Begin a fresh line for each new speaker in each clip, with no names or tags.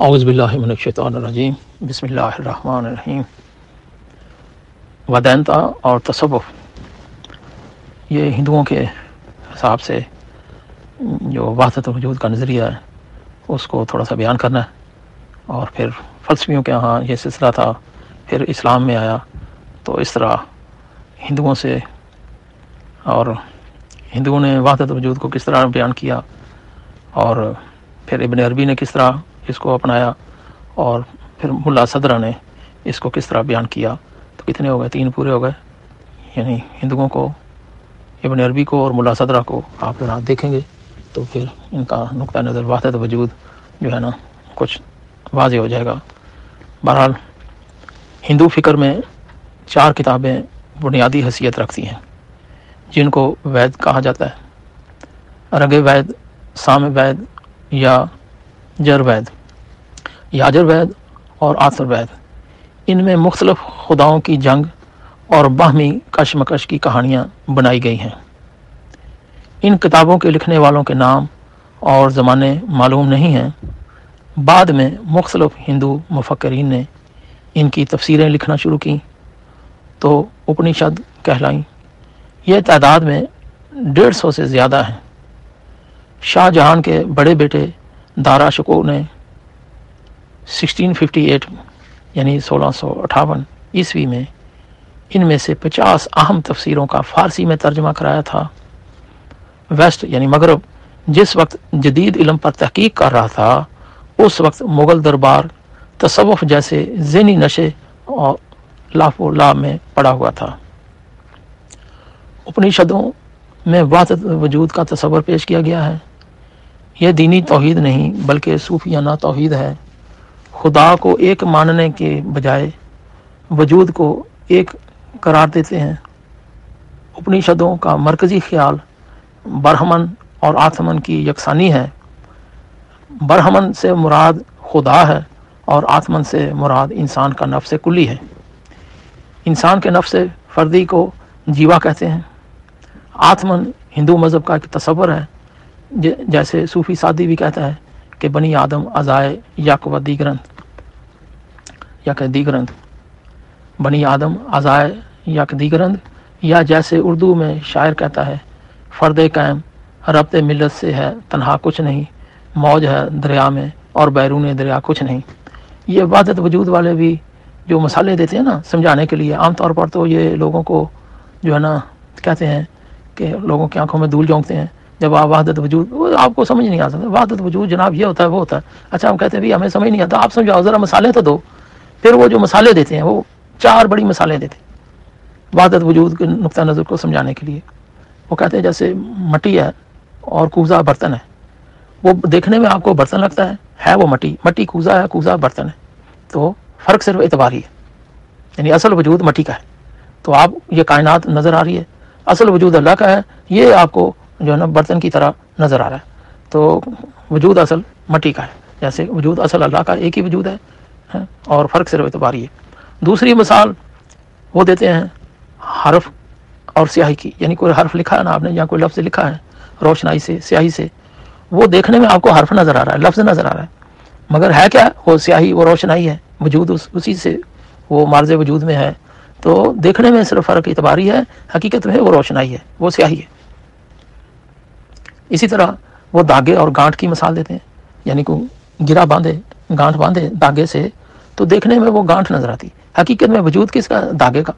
اعوذ باللہ من الشیطان الرجیم، بسم اللہ الرحمن الرحیم۔ ودینتا اور تصوف۔ یہ ہندوؤں کے حساب سے جو وحدت وجود کا نظریہ ہے، اس کو تھوڑا سا بیان کرنا ہے۔ اور پھر فلسفیوں کے یہاں یہ سلسلہ تھا، پھر اسلام میں آیا۔ تو اس طرح ہندوؤں سے اور ہندوؤں نے وحدت وجود کو کس طرح بیان کیا؟ اور پھر ابن عربی نے کس طرح اس کو اپنایا اور پھر ملا صدرہ نے اس کو کس طرح بیان کیا؟ تو کتنے ہو گئے؟ تین پورے ہو گئے۔ یعنی ہندوؤں کو، ابن عربی کو اور ملا صدرہ کو آپ ذرا دیکھیں گے تو پھر ان کا نقطہ نظر وحدت وجود جو ہے نا کچھ واضح ہو جائے گا۔ بہرحال ہندو فکر میں چار کتابیں بنیادی حیثیت رکھتی ہیں، جن کو وید کہا جاتا ہے۔ رگ وید سام وید یا جر وید یاجر وید اور آثر وید ان میں مختلف خداؤں کی جنگ اور باہمی کشمکش کی کہانیاں بنائی گئی ہیں۔ ان کتابوں کے لکھنے والوں کے نام اور زمانے معلوم نہیں ہیں۔ بعد میں مختلف ہندو مفکرین نے ان کی تفسیریں لکھنا شروع کیں۔ تو اپنیشد کہلائیں، یہ تعداد میں ڈیڑھ سو سے زیادہ ہیں۔ شاہ جہان کے بڑے بیٹے دارا شکو نے سکسٹین ففٹی ایٹ یعنی سولہ سو اٹھاون عیسوی میں ان میں سے پچاس اہم تفسیروں کا فارسی میں ترجمہ کرایا تھا۔ ویسٹ یعنی مغرب، جس وقت جدید علم پر تحقیق کر رہا تھا، اس وقت مغل دربار تصوف جیسے ذہنی نشے اور لاف و لا میں پڑا ہوا تھا۔ اپنیشدوں میں واحد وجود کا تصور پیش کیا گیا ہے۔ یہ دینی توحید نہیں، بلکہ صوفیانہ توحید ہے۔ خدا کو ایک ماننے کے بجائے وجود کو ایک قرار دیتے ہیں۔ اپنیشدوں کا مرکزی خیال برہمن اور آتمن کی یکسانی ہے۔ برہمن سے مراد خدا ہے اور آتمن سے مراد انسان کا نفس کلی ہے۔ انسان کے نفس فردی کو جیوا کہتے ہیں۔ آتمن ہندو مذہب کا ایک تصور ہے۔ جیسے صوفی سادی بھی کہتا ہے کہ بنی آدم ازائے یک و دیگرند یا کہ دیگرند بنی آدم ازائے یک دیگرند یا جیسے اردو میں شاعر کہتا ہے، فرد قائم ربط ملت سے ہے تنہا کچھ نہیں، موج ہے دریا میں اور بیرون دریا کچھ نہیں۔ یہ وادت وجود والے بھی جو مسالے دیتے ہیں نا سمجھانے کے لیے، عام طور پر تو یہ لوگوں کو جو ہے نا کہتے ہیں کہ لوگوں کی آنکھوں میں دھول جونکتے ہیں۔ جب آپ وحدت وجود وہ آپ کو سمجھ نہیں آ سکتا۔ وحدت وجود جناب یہ ہوتا ہے، وہ ہوتا ہے۔ اچھا ہم کہتے ہیں ہمیں سمجھ نہیں آتا۔ آپ سمجھاؤ، ذرا مسالے تو دو۔ پھر وہ جو مسالے دیتے ہیں، وہ چار بڑی مسالے دیتے ہیں۔ وحدت وجود کے نقطۂ نظر کو سمجھانے کے لیے۔ وہ کہتے ہیں، جیسے مٹی ہے اور کوزا برتن ہے۔ وہ دیکھنے میں آپ کو برتن لگتا ہے ہے وہ مٹی۔ مٹی کوزا ہے کوزا برتن ہے۔ تو فرق صرف اعتباری ہے۔ یعنی اصل وجود مٹی کا ہے۔ تو آپ، یہ کائنات نظر آ رہی ہے۔ اصل وجود اللہ کا ہے۔ یہ آپ کو جو ہے نا برتن کی طرح نظر آ رہا ہے۔ تو وجود اصل مٹی کا ہے۔ جیسے وجود اصل اللہ کا ایک ہی وجود ہے ہاں، اور فرق صرف اعتباری ہے دوسری مثال وہ دیتے ہیں حرف اور سیاہی کی۔ یعنی کوئی حرف لکھا ہے نا آپ نے، یا کوئی لفظ لکھا ہے روشنائی سے، سیاہی سے، وہ دیکھنے میں آپ کو حرف نظر آ رہا ہے، لفظ نظر آ رہا ہے۔ مگر ہے کیا وہ سیاہی، وہ روشنائی ہے، وجود اس، اسی سے وہ مارز وجود میں ہے۔ تو دیکھنے میں صرف فرق اعتباری ہے، حقیقت میں وہ روشنائی ہے، وہ سیاہی ہے۔ اسی طرح وہ داغے اور گانٹ کی مثال دیتے ہیں یعنی کو گرا باندھے گانٹ باندھے داغے سے، تو دیکھنے میں وہ گانٹ نظر آتی۔ حقیقت میں وجود کس کا؟ داغے کا۔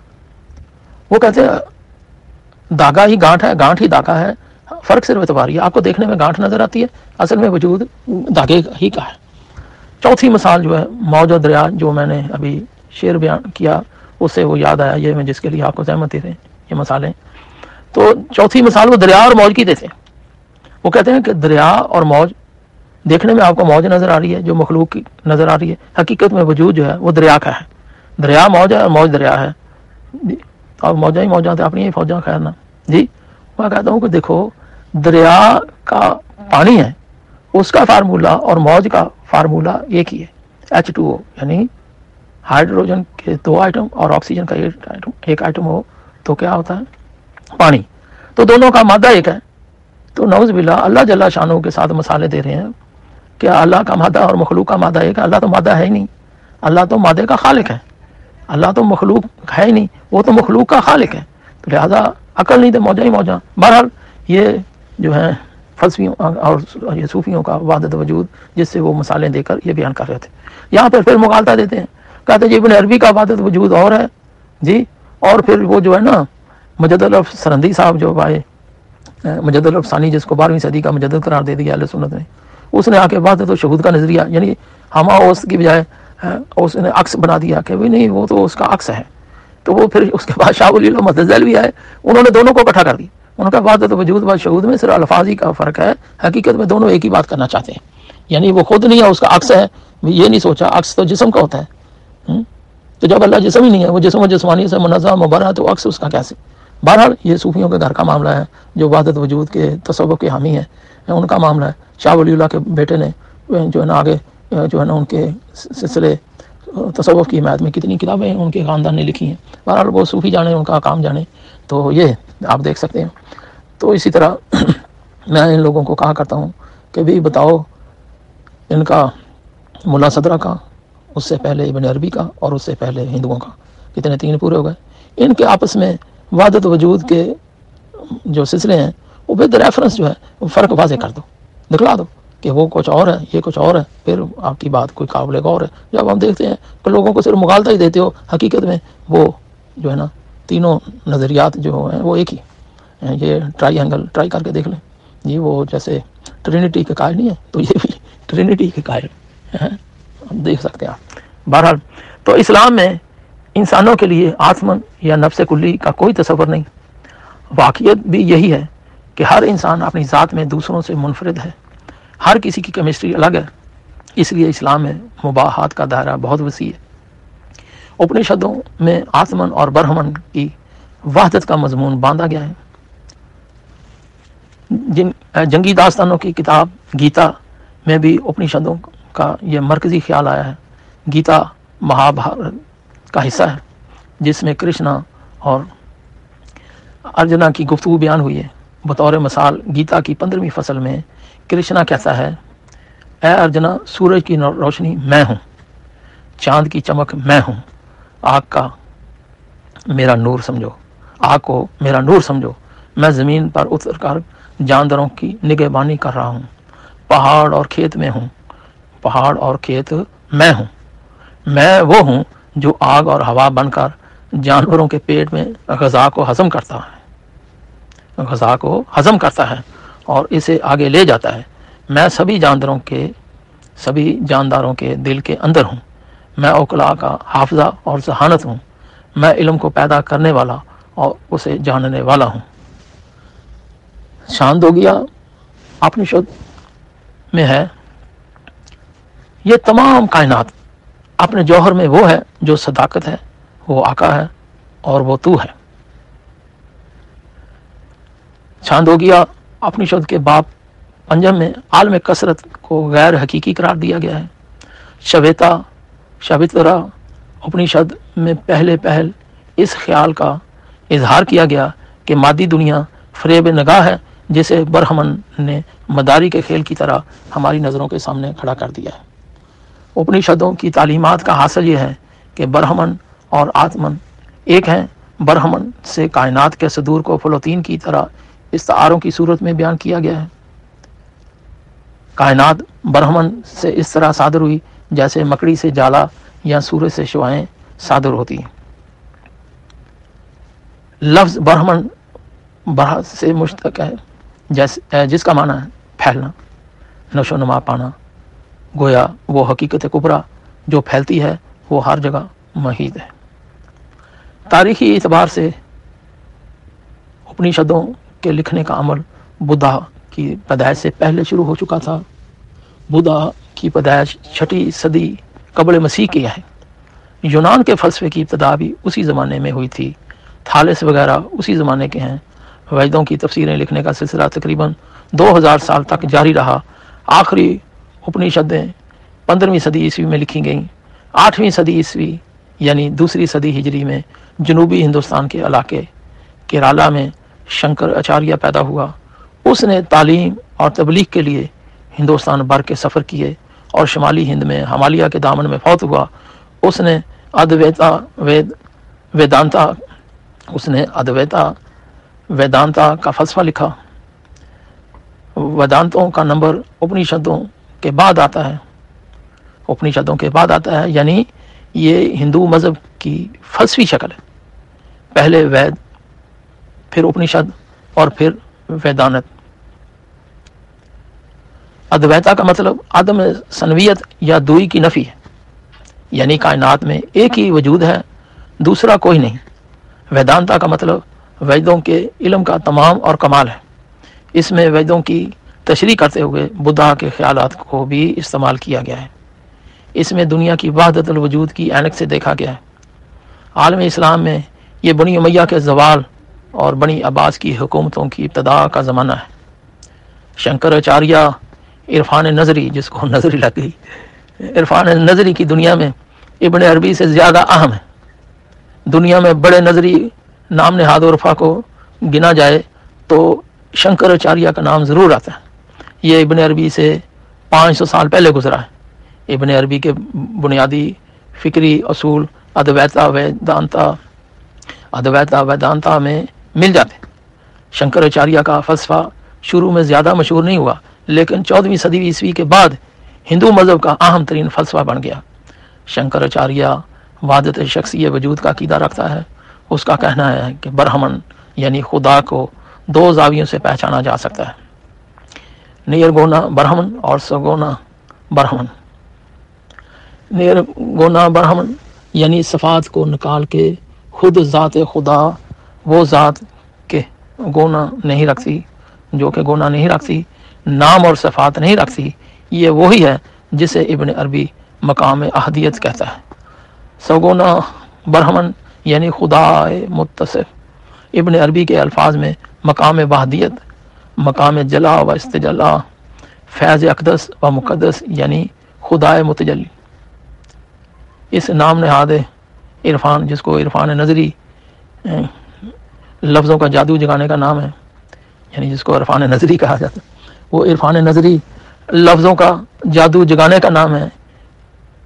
وہ کہتے ہیں، داغا ہی گانٹ ہے گانٹ ہی داغا ہے، فرق صرف اعتباری ہے آپ کو دیکھنے میں گانٹ نظر آتی ہے، اصل میں وجود داغے ہی کا ہے۔ چوتھی مثال جو ہے، موج و دریا جو میں نے ابھی شعر بیان کیا، اس سے وہ یاد آیا، یہ میں جس کے لیے آپ کو سہمت دیتے ہیں، یہ مثالیں۔ تو چوتھی مثال وہ دریا اور موج کی دیتے ہیں۔ وہ کہتے ہیں کہ دریا اور موج دیکھنے میں آپ کو موج نظر آ رہی ہے، جو مخلوق کی نظر آ رہی ہے۔ حقیقت میں وجود جو ہے وہ دریا کا ہے۔ دریا موج ہے اور موج دریا ہے۔ جی، اور موجہ ہی موجہ اپنی ہی فوجاں، خیر نا۔ جی میں کہتا ہوں کہ دیکھو، دریا کا پانی ہے، اس کا فارمولہ اور موج کا فارمولہ ایک ہی ہے۔ ایچ ٹو او یعنی ہائیڈروجن کے دو آئٹم اور آکسیجن کا ایک آئٹم ہو تو کیا ہوتا ہے؟ پانی۔ تو دونوں کا مادہ ایک ہے۔ تو نوز بلا اللہ جل شانوں کے ساتھ مسالے دے رہے ہیں کہ اللہ کا مادہ اور مخلوق کا مادہ ایک اللہ تو مادہ ہے ہی نہیں، اللہ تو مادے کا خالق ہے، اللہ تو مخلوق ہے ہی نہیں، وہ تو مخلوق کا خالق ہے۔ تو لہٰذا عقل نہیں تو موجہ ہی موجہ۔ بہرحال یہ جو ہے فلسفیوں اور یہ صوفیوں کا وادت وجود، جس سے وہ مسالیں دے کر یہ بیان کر رہے تھے۔ یہاں پر پھر مغالطہ دیتے ہیں، کہتے جی ابن عربی کا وادت وجود اور ہے۔ جی اور پھر وہ جو ہے نا مجد الف سرندی صاحب جو بھائی مجد الف ثانی جس کو بارہویں صدی کا مجدد قرار دے دیا علیہ سنت نے، اس نے آ کے وادت و شہود کا نظریہ یعنی ہما اس کی بجائے اس نے عکس بنا دیا کہ بھائی نہیں، وہ تو اس کا عکس ہے۔ تو وہ پھر اس کے بعد شاہ ولی اللہ مدل بھی آئے، انہوں نے دونوں کو اکٹھا کر دی ان کا وادت وجود بات شہود میں صرف الفاظی کا فرق ہے، حقیقت میں دونوں ایک ہی بات کرنا چاہتے ہیں۔ یعنی وہ خود نہیں ہے، اس کا عکس ہے یہ نہیں سوچا، عکس تو جسم کا ہوتا ہے۔ تو جب اللہ جسم ہی نہیں ہے، وہ جسم و جسمانی سے منظم مبارہ تو عکس اس کا کیسے؟ بہرحال یہ صوفیوں کے گھر کا معاملہ ہے، جو وادت وجود کے تصور کے حامی ہیں ان کا معاملہ ہے۔ شاہ ولی اللہ کے بیٹے نے، جو ہے نا آگے، جو ہے نا ان کے سلسلے تصوف کی حمایت میں کتنی کتابیں ان کے خاندان نے لکھی ہیں۔ بہرحال وہ صوفی جانے، ان کا کام جانے۔ تو یہ آپ دیکھ سکتے ہیں۔ تو اسی طرح میں ان لوگوں کو کہا کرتا ہوں کہ بھی بتاؤ ان کا ملا صدرہ کا، اس سے پہلے ابن عربی کا اور اس سے پہلے ہندوؤں کا۔ کتنے تین پورے ہو گئے۔ ان کے آپس میں وادت وجود کے جو سلسلے ہیں، وہ بے ریفرنس جو ہے، وہ فرق واضح کر دو۔ دکھلا دو کہ وہ کچھ اور ہے یہ کچھ اور ہے پھر آپ کی بات کوئی قابل غور ہے۔ جب ہم دیکھتے ہیں کہ لوگوں کو صرف مغالطہ ہی دیتے ہو، حقیقت میں وہ جو ہے نا، تینوں نظریات جو ہیں، وہ ایک ہی یہ ٹرائی اینگل ٹرائی کر کے دیکھ لیں۔ جی وہ جیسے ٹرینٹی کے قائل نہیں ہے تو یہ بھی ٹرینٹی کے قائل ہاں، ہم دیکھ سکتے ہیں آپ۔ بہرحال، تو اسلام میں انسانوں کے لیے آتمن یا نفس کلی کا کوئی تصور نہیں۔ واقعیت بھی یہی ہے کہ ہر انسان اپنی ذات میں دوسروں سے منفرد ہے۔ ہر کسی کی کیمسٹری الگ ہے۔ اس لیے اسلام میں مباحات کا دائرہ بہت وسیع ہے۔ اپنشدوں میں آتمن اور برہمن کی وحدت کا مضمون باندھا گیا ہے۔ جن جنگی داستانوں کی کتاب گیتا میں بھی اپنشدوں کا یہ مرکزی خیال آیا ہے۔ گیتا مہابھارت کا حصہ ہے، جس میں کرشنا اور ارجنا کی گفتگو بیان ہوئی ہے۔ بطور مثال، گیتا کی پندرہویں فصل میں کرشنا کیسا ہے، اے ارجنا، سورج کی روشنی میں ہوں، چاند کی چمک میں ہوں۔ آگ کا میرا نور سمجھو۔ آگ کو میرا نور سمجھو۔ میں زمین پر اتر کر جانداروں کی نگہبانی کر رہا ہوں۔ پہاڑ اور کھیت میں ہوں۔ پہاڑ اور کھیت میں ہوں۔ میں وہ ہوں جو آگ اور ہوا بن کر جانوروں کے پیٹ میں غذا کو ہضم کرتا ہے۔ غذا کو ہضم کرتا ہے اور اسے آگے لے جاتا ہے۔ میں سبھی جانداروں کے، سبھی جانداروں کے دل کے اندر ہوں۔ میں اوکلا کا حافظہ اور ذہانت ہوں۔ میں علم کو پیدا کرنے والا اور اسے جاننے والا ہوں۔ شاند ہو گیا اپنی شد میں ہے۔ یہ تمام کائنات اپنے جوہر میں وہ ہے جو صداقت ہے، وہ آقا ہے اور وہ تو ہے۔ چاند ہو گیا، اپنی شد کے باپ پنجم میں عالم کثرت کو غیر حقیقی قرار دیا گیا ہے۔ شویتا شبترا اپنی شد میں پہلے پہل اس خیال کا اظہار کیا گیا کہ مادی دنیا فریب نگاہ ہے، جسے برہمن نے مداری کے کھیل کی طرح ہماری نظروں کے سامنے کھڑا کر دیا ہے۔ اپنیشدوں کی تعلیمات کا حاصل یہ ہے کہ برہمن اور آتمن ایک ہیں۔ برہمن سے کائنات کے صدور کو فلوتین کی طرح استعاروں کی صورت میں بیان کیا گیا ہے۔ کائنات برہمن سے اس طرح صادر ہوئی جیسے مکڑی سے جالا یا سورج سے شوائیں صادر ہوتی ہیں۔ لفظ برہمن برہ سے مشتق ہے، جیسے جس کا معنی ہے پھیلنا، نشو و نما پانا۔ گویا وہ حقیقت کبرا جو پھیلتی ہے، وہ ہر جگہ محیط ہے۔ تاریخی اعتبار سے اپنیشدوں کے لکھنے کا عمل بدھا کی پیدائش سے پہلے شروع ہو چکا تھا۔ بدھا کی پیدائش چھٹی صدی قبل مسیح کی ہے۔ یونان کے فلسفے کی ابتدا بھی اسی زمانے میں ہوئی تھی۔ تھالس وغیرہ اسی زمانے کے ہیں۔ ویدوں کی تفسیریں لکھنے کا سلسلہ تقریباً دو ہزار سال تک جاری رہا۔ آخری اپنیشدیں، پندرہویں صدی عیسوی میں لکھی گئیں، آٹھویں صدی عیسوی یعنی دوسری صدی ہجری میں جنوبی ہندوستان کے علاقے کیرالا میں شنکر اچاریہ پیدا ہوا۔ اس نے تعلیم اور تبلیغ کے لیے ہندوستان بھر کے سفر کیے اور شمالی ہند میں ہمالیہ کے دامن میں فوت ہوا۔ اس نے ادویتا وید، ویدانتا، اس نے ادویتا ویدانتا کا فلسفہ لکھا۔ ویدانتوں کا نمبر، اپنیشدوں کے بعد آتا ہے اپنیشدوں کے بعد آتا ہے یعنی یہ ہندو مذہب کی فلسفی شکل ہے۔ پہلے وید، پھر اپنیشد اور پھر ویدانت۔ ادویتا کا مطلب عدم سنویت یا دوئی کی نفی ہے۔ یعنی کائنات میں ایک ہی وجود ہے، دوسرا کوئی نہیں۔ ویدانتا کا مطلب ویدوں کے علم کا تمام اور کمال ہے۔ اس میں ویدوں کی تشریح کرتے ہوئے بدھا کے خیالات کو بھی استعمال کیا گیا ہے۔ اس میں دنیا کی وحدت الوجود کی اینک سے دیکھا گیا ہے۔ عالم اسلام میں یہ بنی امیہ کے زوال اور بنی عباس کی حکومتوں کی ابتدا کا زمانہ ہے۔ شنکراچاریہ عرفان نظری، جس کو نظری لگ گئی۔ عرفان نظری کی دنیا میں ابن عربی سے زیادہ اہم ہے۔ دنیا میں بڑے نظری نام نہاد عرفا کو گنا جائے تو شنکراچاریہ کا نام ضرور آتا ہے۔ یہ ابن عربی سے پانچ سو سال پہلے گزرا ہے۔ ابن عربی کے بنیادی فکری اصول ادویتا ویدانتا ادویتا ویدانتا میں مل جاتے۔ شنکراچاریہ کا فلسفہ شروع میں زیادہ مشہور نہیں ہوا، لیکن چودہویں صدی عیسوی کے بعد ہندو مذہب کا اہم ترین فلسفہ بن گیا۔ شنکراچاریہ وادت شخصی وجود کا عقیدہ رکھتا ہے۔ اس کا کہنا ہے کہ برہمن یعنی خدا کو دو زاویوں سے پہچانا جا سکتا ہے۔ نیر گونا برہمن اور سگونا برہمن نیر گونا برہمن یعنی صفات کو نکال کے خود ذات خدا وہ ذات کے گونا نہیں رکھتی جو کہ گونا نہیں رکھتی نام اور صفات نہیں رکھتی یہ وہی ہے جسے ابن عربی مقام احدیت کہتا ہے سگونا برہمن یعنی خدا متصف ابن عربی کے الفاظ میں مقام بہدیت مقام جلا و استجلا فیض اقدس و مقدس یعنی خدا متجلی۔ اس نام نہاد عرفان، جس کو عرفان نظری لفظوں کا جادو جگانے کا نام ہے یعنی جس کو عرفان نظری کہا جاتا ہے۔ وہ عرفان نظری لفظوں کا جادو جگانے کا نام ہے۔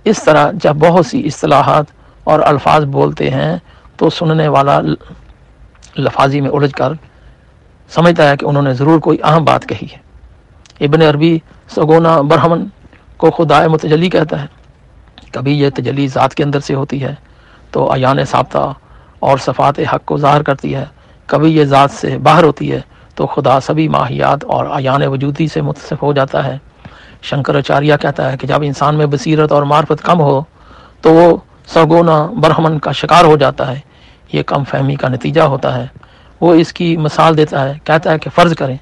اس طرح جب بہت سی اصطلاحات اور الفاظ بولتے ہیں، تو سننے والا لفاظی میں الجھ کر سمجھتا ہے کہ انہوں نے ضرور کوئی اہم بات کہی ہے۔ ابن عربی سگونا برہمن کو خدا متجلی کہتا ہے۔ کبھی یہ تجلی ذات کے اندر سے ہوتی ہے تو ایان ثابتہ اور صفات حق کو ظاہر کرتی ہے۔ کبھی یہ ذات سے باہر ہوتی ہے تو خدا سبھی ماہیات اور آیان وجودی سے متصف ہو جاتا ہے۔ شنکراچاریہ کہتا ہے کہ جب انسان میں بصیرت اور معرفت کم ہو تو وہ سگونا برہمن کا شکار ہو جاتا ہے۔ یہ کم فہمی کا نتیجہ ہوتا ہے۔ وہ اس کی مثال دیتا ہے، کہتا ہے کہ فرض کریں،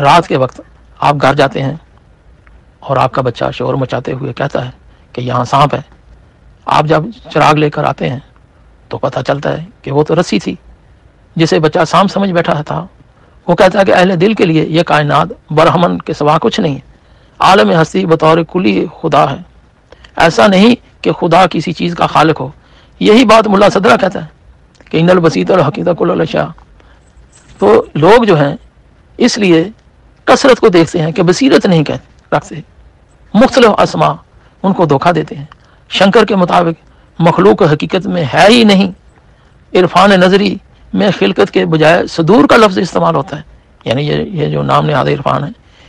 رات کے وقت آپ گھر جاتے ہیں اور آپ کا بچہ شور مچاتے ہوئے کہتا ہے کہ یہاں سانپ ہے۔ آپ جب چراغ لے کر آتے ہیں تو پتہ چلتا ہے کہ وہ تو رسی تھی، جسے بچہ سانپ سمجھ بیٹھا تھا۔ وہ کہتا ہے کہ اہل دل کے لیے یہ کائنات برہمن کے سوا کچھ نہیں ہے۔ عالم ہستی بطور کلی خدا ہے۔ ایسا نہیں کہ خدا کسی چیز کا خالق ہو۔ یہی بات ملا صدرہ کہتا ہے کہ ان البسیط الحقیقت الشاہ تو لوگ جو ہیں، اس لیے کثرت کو دیکھتے ہیں کہ بصیرت نہیں کہتے، رکھتے مختلف اسما ان کو دھوکہ دیتے ہیں۔ شنکر کے مطابق مخلوق حقیقت میں ہے ہی نہیں۔ عرفان نظری میں خلقت کے بجائے صدور کا لفظ استعمال ہوتا ہے۔ یعنی یہ یہ جو نام نہاد عرفان ہے،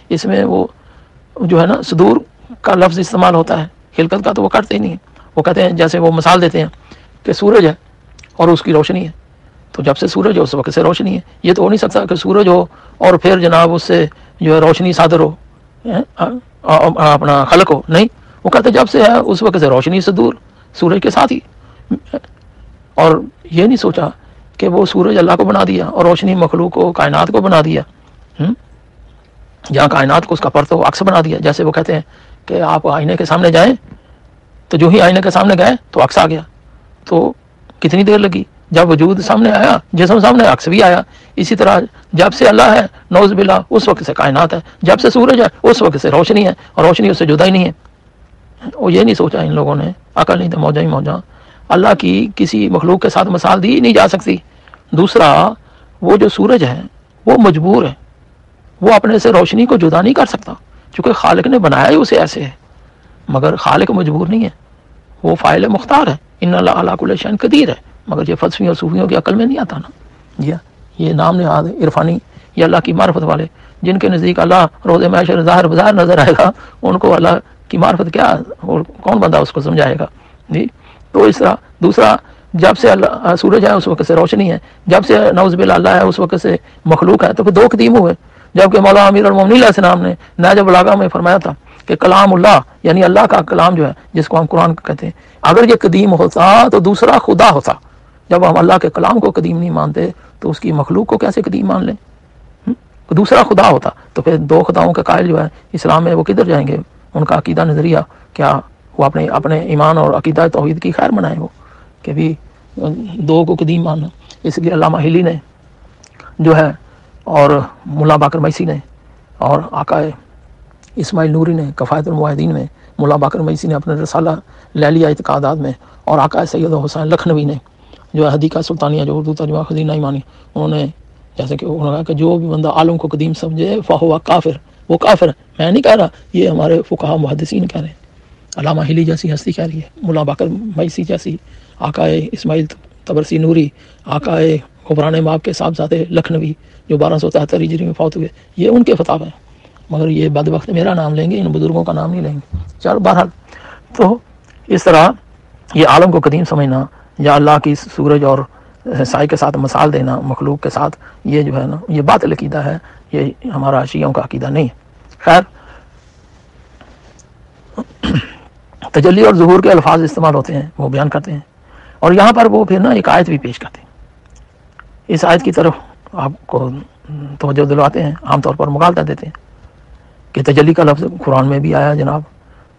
اس میں وہ جو ہے نا، صدور کا لفظ استعمال ہوتا ہے۔ خلقت کا تو وہ کرتے ہی نہیں ہے وہ کہتے ہیں، جیسے وہ مثال دیتے ہیں کہ سورج ہے اور اس کی روشنی ہے۔ تو جب سے سورج ہو اس وقت سے روشنی ہے۔ یہ تو ہو نہیں سکتا کہ سورج ہو اور پھر جناب اس سے جو ہے روشنی صادر ہو اپنا خلق ہو۔ نہیں، وہ کہتے جب سے ہے، اس وقت سے روشنی سے دور، سورج کے ساتھ ہی۔ اور یہ نہیں سوچا کہ وہ سورج اللہ کو بنا دیا اور روشنی مخلوق کو، کائنات کو بنا دیا۔ جہاں کائنات کو اس کا پرتو عکس بنا دیا۔ جیسے وہ کہتے ہیں کہ آپ آئینے کے سامنے جائیں، تو جو ہی آئینے کے سامنے گئے، تو عکس آ گیا۔ تو کتنی دیر لگی؟ جب وجود سامنے آیا، جسم سامنے، عکس بھی آیا۔ اسی طرح جب سے اللہ ہے نوز بلا اس وقت سے کائنات ہے۔ جب سے سورج ہے، اس وقت سے روشنی ہے۔ اور روشنی اس سے جدا ہی نہیں ہے۔ وہ یہ نہیں سوچا ان لوگوں نے، عقل نہیں تو موجہ ہی موجہ۔ اللہ کی کسی مخلوق کے ساتھ مثال دی نہیں جا سکتی۔ دوسرا، وہ جو سورج ہے، وہ مجبور ہے۔ وہ اپنے سے روشنی کو جدا نہیں کر سکتا۔ چونکہ خالق نے بنایا ہی اسے ایسے ہے۔ مگر خالق مجبور نہیں ہے۔ وہ فائل مختار ہے۔ ان اللہ علیہ الشین قدیر ہے۔ مگر یہ فلسفیوں اور صوفیوں کی عقل میں نہیں آتا نا۔ جی ہاں یہ نام نے عرفانی یہ اللہ کی معرفت والے، جن کے نزدیک اللہ روز معاشر ظاہر بظاہر نظر آئے گا، ان کو اللہ کی معرفت کیا، اور کون بندہ اس کو سمجھائے گا؟ جی تو اس طرح، دوسرا، جب سے اللہ، سورج ہے، اس وقت سے روشنی ہے، جب سے نوز بل اللہ ہے، اس وقت سے مخلوق ہے، تو پھر دو قدیم ہوئے۔ جبکہ مولانا امیر المنی علیہ السلام نے ناجب الگ میں فرمایا تھا کہ کلام اللہ یعنی اللہ کا کلام جو ہے، جس کو ہم قرآن کہتے ہیں، اگر یہ قدیم ہوتا تو دوسرا خدا ہوتا۔ جب ہم اللہ کے کلام کو قدیم نہیں مانتے تو اس کی مخلوق کو کیسے قدیم مان لیں؟ دوسرا خدا ہوتا، تو پھر دو خداؤں کے قائل جو ہے، اسلام میں وہ کدھر جائیں گے؟ ان کا عقیدہ نظریہ، کیا وہ اپنے اپنے ایمان اور عقیدہ توحید کی خیر منائیں وہ؟ کہ بھی دو کو قدیم ماننا۔ اس لیے علامہ ہلی نے جو ہے، اور ملا باکر میسی نے، اور آقا اسماعیل نوری نے کفایت المعاہدین میں، ملا باکر میسی نے اپنے رسالہ لے لیا اعتقادات میں، اور آقا سید حسین لکھنوی نے۔ جو ہے حدیقہ سلطانیہ جو اردو ترجمہ خزینہ ایمانی انہوں نے جیسے کہ انہوں نے کہا کہ جو بھی بندہ عالم کو قدیم سمجھے، فہو کافر، وہ کافر میں نہیں کہہ رہا، یہ ہمارے فقہ محدثین کہہ رہے ہیں۔ علامہ ہلی جیسی ہستی کہہ رہی ہے، ملا باکر میسی جیسی، آقائے اسماعیل تبرسی نوری، آقائے غبران ماب کے صاحب لکھنوی، جو بارہ سو تہتر ہجری میں فوت ہوئے۔ یہ ان کے فتح ہیں۔ مگر یہ بد وقت میرا نام لیں گے، ان بزرگوں کا نام نہیں لیں گے۔ چل بہرحال، تو اس طرح یہ عالم کو قدیم سمجھنا یا اللہ کی سورج اور سائے کے ساتھ مثال دینا، مخلوق کے ساتھ، یہ جو ہے نا، یہ بات عقیدہ ہے، یہ ہمارا شیعوں کا عقیدہ نہیں ہے۔ خیر۔ تجلی اور ظہور کے الفاظ استعمال ہوتے ہیں، وہ بیان کرتے ہیں۔ اور یہاں پر وہ پھر نا ایک آیت بھی پیش کرتے ہیں۔ اس آیت کی طرف آپ کو توجہ دلواتے ہیں، عام طور پر مغالطہ دیتے ہیں کہ تجلی کا لفظ قرآن میں بھی آیا جناب،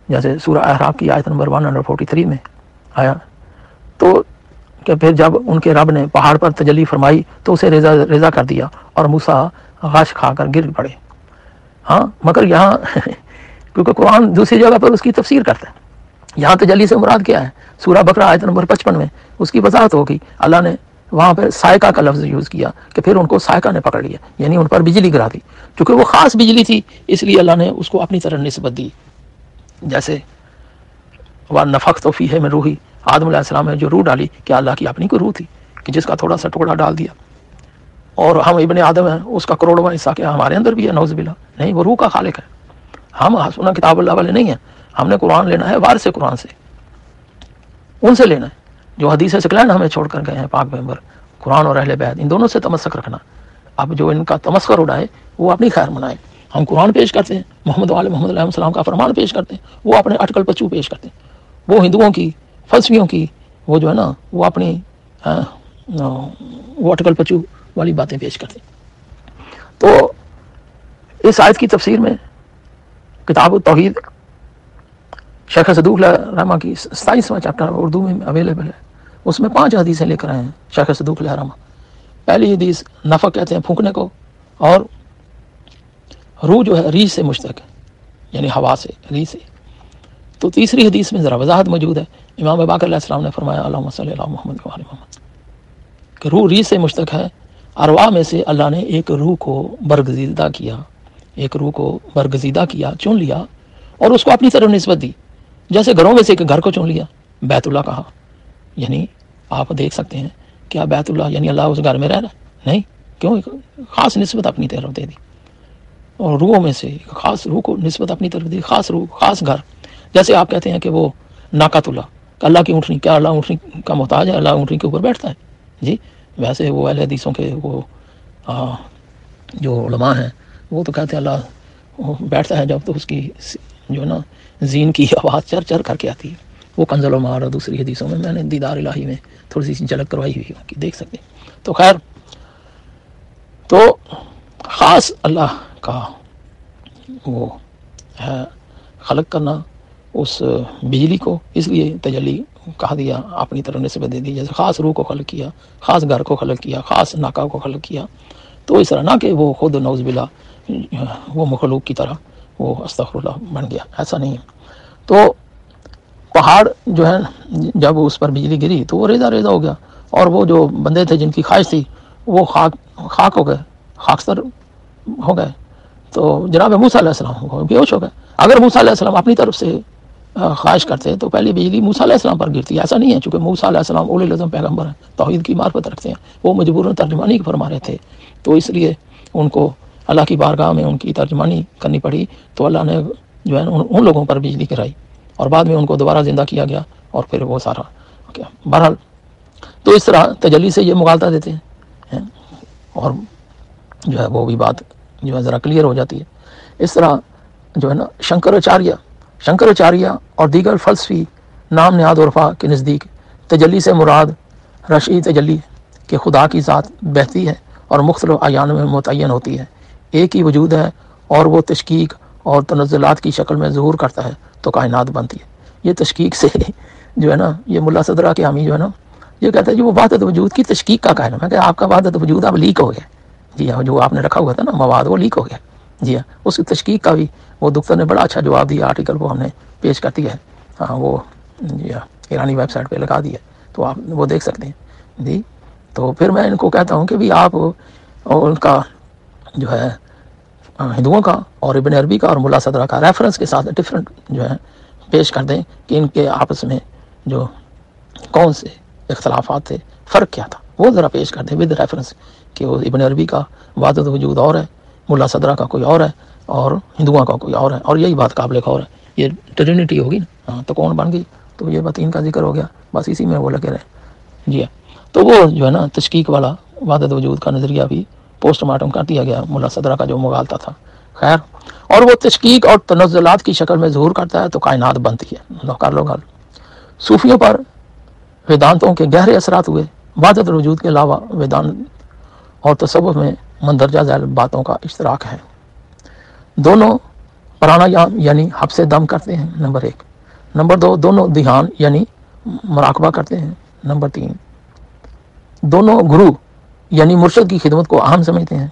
جیسے سورہ احراب کی آیت نمبر 143 میں آیا۔ تو کہ پھر جب ان کے رب نے پہاڑ پر تجلی فرمائی تو اسے ریزا ریزا کر دیا اور موسا غاش کھا کر گر پڑے۔ ہاں مگر یہاں کیونکہ قرآن دوسری جگہ پر اس کی تفسیر کرتا ہے۔ یہاں تجلی سے مراد کیا ہے؟ سورہ بکرا آیت نمبر پچپن میں اس کی وضاحت ہوگی۔ اللہ نے وہاں پہ سائکہ کا لفظ یوز کیا کہ پھر ان کو سائکہ نے پکڑ لیا یعنی ان پر بجلی گرا دی۔ چونکہ وہ خاص بجلی تھی، اس لیے اللہ نے اس کو اپنی طرح نسبت دی۔ جیسے وہ نفق تو فی ہے میں روحی آدم علیہ السلام نے جو روح ڈالی کیا اللہ کی اپنی کو روح تھی کہ جس کا تھوڑا سا ٹکڑا ڈال دیا۔ اور ہم ابن آدم ہیں، اس کا کروڑواں حصہ کیا ہمارے اندر بھی ہے نوز بلا نہیں، وہ روح کا خالق ہے۔ ہم سنا کتاب اللہ والے نہیں ہیں۔ ہم نے قرآن لینا ہے وار سے قرآن سے۔ ان سے لینا ہے۔ جو حدیث سکلین ہمیں چھوڑ کر گئے ہیں پاک ممبر قرآن اور اہل بیت، ان دونوں سے تمسک رکھنا اب جو ان کا تمسکر اڑائے، وہ اپنی خیر منائے۔ ہم قرآن پیش کرتے ہیں، محمد علیہ محمد علیہ السلام کا فرمان پیش کرتے ہیں، وہ اپنے اٹکل پچو پیش کرتے ہیں۔ وہ ہندوؤں کی فلسفیوں کی وہ جو ہے نا، وہ اپنی وہ اٹکل پچو والی باتیں پیش کرتے تو اس آیت کی تفسیر میں کتاب التوحید، شیخ صدوق رحمہ کی ستائیسواں چیپٹر اردو میں اویلیبل ہے۔ اس میں پانچ حدیثیں لے کر آئے ہیں شیخ صدوق رحمہ پہلی حدیث، نفع کہتے ہیں پھونکنے کو اور روح جو ہے ریح سے مشتق ہے یعنی ہوا سے ری سے۔ تو تیسری حدیث میں ذرا وضاحت موجود ہے۔ امام باقر علیہ السلام نے فرمایا علامہ صلی اللہ محمد محمد۔ کہ روح ری سے مشتق ہے، ارواح میں سے اللہ نے ایک روح کو برگزیدہ کیا، ایک روح کو برگزیدہ کیا، چن لیا اور اس کو اپنی طرف نسبت دی۔ جیسے گھروں میں سے ایک گھر کو چن لیا، بیت اللہ کہا۔ یعنی آپ دیکھ سکتے ہیں کیا بیت اللہ یعنی اللہ اس گھر میں رہ رہا نہیں، کیوں؟ خاص نسبت اپنی طرف دے دی۔ اور روحوں میں سے خاص روح کو نسبت اپنی طرف دی، خاص روح، خاص گھر۔ جیسے آپ کہتے ہیں کہ وہ ناکات اللہ اللہ کی اونٹنی، کیا اللہ اونٹنی کا محتاج ہے؟ اللہ اونٹنی کے اوپر بیٹھتا ہے۔ جی ویسے وہ اہل حدیثوں کے وہ جو علماء ہیں، وہ تو کہتے ہیں اللہ بیٹھتا ہے جب تو اس کی جو نا، زین کی آواز چر چر کر کے آتی ہے۔ وہ کنزل و مار دوسری حدیثوں میں میں نے دیدار الہی میں تھوڑی سی جھلک کروائی ہوئی کہ دیکھ سکتے تو خیر، تو خاص اللہ کا وہ ہے خلق کرنا اس بجلی کو اس لیے تجلی کہا دیا، اپنی طرف نسبت دے دی، جیسے خاص روح کو خلق کیا، خاص گھر کو خلق کیا، خاص ناکا کو خلق کیا۔ تو اس طرح نہ کہ وہ خود نوز بلا وہ مخلوق کی طرح وہ استغفر اللہ بن گیا، ایسا نہیں ہے۔ تو پہاڑ جو ہے، جب اس پر بجلی گری تو وہ ریزا ریزا ہو گیا۔ اور وہ جو بندے تھے جن کی خواہش تھی، وہ خاک خاک ہو گئے، خاکستر ہو گئے۔ تو جناب موسیٰ علیہ السلام بے ہوش ہو گئے۔ اگر موسیٰ علیہ السلام اپنی طرف سے خواہش کرتے تو پہلی بجلی موسیٰ علیہ السلام پر گرتی ہے۔ ایسا نہیں ہے، چونکہ موسیٰ علیہ السلام اول الزم پیغمبر ہیں، توحید کی معرفت رکھتے ہیں۔ وہ مجبور ترجمانی فرما رہے تھے۔ تو اس لیے ان کو اللہ کی بارگاہ میں ان کی ترجمانی کرنی پڑی۔ تو اللہ نے جو ہے ان لوگوں پر بجلی گرائی اور بعد میں ان کو دوبارہ زندہ کیا گیا اور پھر وہ سارا کیا۔ بہرحال، تو اس طرح تجلی سے یہ مغالطہ دیتے ہیں اور جو ہے وہ بھی بات جو ہے ذرا کلیئر ہو جاتی ہے۔ اس طرح جو ہے نا، شنکراچاریہ شنکراچاریہ اور دیگر فلسفی نام نیاد عرفا کے نزدیک تجلی سے مراد رشی تجلی کہ خدا کی ذات بہتی ہے اور مختلف آیان میں متعین ہوتی ہے۔ ایک ہی وجود ہے اور وہ تشکیق اور تنزلات کی شکل میں ظہور کرتا ہے تو کائنات بنتی ہے۔ یہ تشکیق سے جو ہے نا، یہ ملا صدرہ کے حامی جو ہے نا، یہ کہتا ہے جی وہ وحدت وجود کی تشکیق کا کہنا ہے۔ کہ آپ کا وحدت وجود اب لیک ہو گیا۔ جی ہاں جو آپ نے رکھا ہوا تھا نا مواد، وہ لیک ہو گیا۔ جی ہاں اس کی تشکیق کا بھی وہ دکتر نے بڑا اچھا جواب دیا آرٹیکل وہ ہم نے پیش کر دیا ہے۔ ہاں وہ جی ہاں ایرانی ویب سائٹ پہ لگا دیا تو آپ وہ دیکھ سکتے ہیں۔ جی تو پھر میں ان کو کہتا ہوں کہ بھی آپ ان کا جو ہے ہاں، ہندوؤں کا اور ابن عربی کا اور ملا صدرہ کا ریفرنس کے ساتھ ڈفرینٹ جو ہے پیش کر دیں کہ ان کے آپس میں جو کون سے اختلافات تھے، فرق کیا تھا۔ وہ ذرا پیش کر دیں ود ریفرنس کہ وہ ابن عربی کا وادت وجود اور ہے۔ ملا صدرہ کا کوئی اور ہے اور ہندوؤں کا کوئی اور ہے اور یہی بات قابل غور ہے۔ یہ ٹرینٹی ہوگی نا؟ ہاں تو کون بن گئی؟ تو یہ بات ان کا ذکر ہو گیا۔ بس اسی میں وہ لگے رہے۔ جی ہاں۔ تو وہ جو ہے نا، تشکیق والا وادت وجود کا نظریہ بھی پوسٹ مارٹم کر دیا گیا ملا صدرہ کا جو مغالتا تھا۔ خیر، اور وہ تشکیق اور تنزلات کی شکل میں ظہور کرتا ہے تو کائنات بنتی ہے۔ لو کر لو گل صوفیوں پر ویدانتوں کے گہرے اثرات ہوئے۔ وادت وجود کے علاوہ ویدان اور تصوف میں مندرجہ ذیل باتوں کا اشتراک ہے۔ دونوں پرانایام یعنی حب سے دم کرتے ہیں، نمبر ایک۔ نمبر دو، دونوں دھیان یعنی مراقبہ کرتے ہیں۔ نمبر تین۔ دونوں گرو یعنی مرشد کی خدمت کو اہم سمجھتے ہیں۔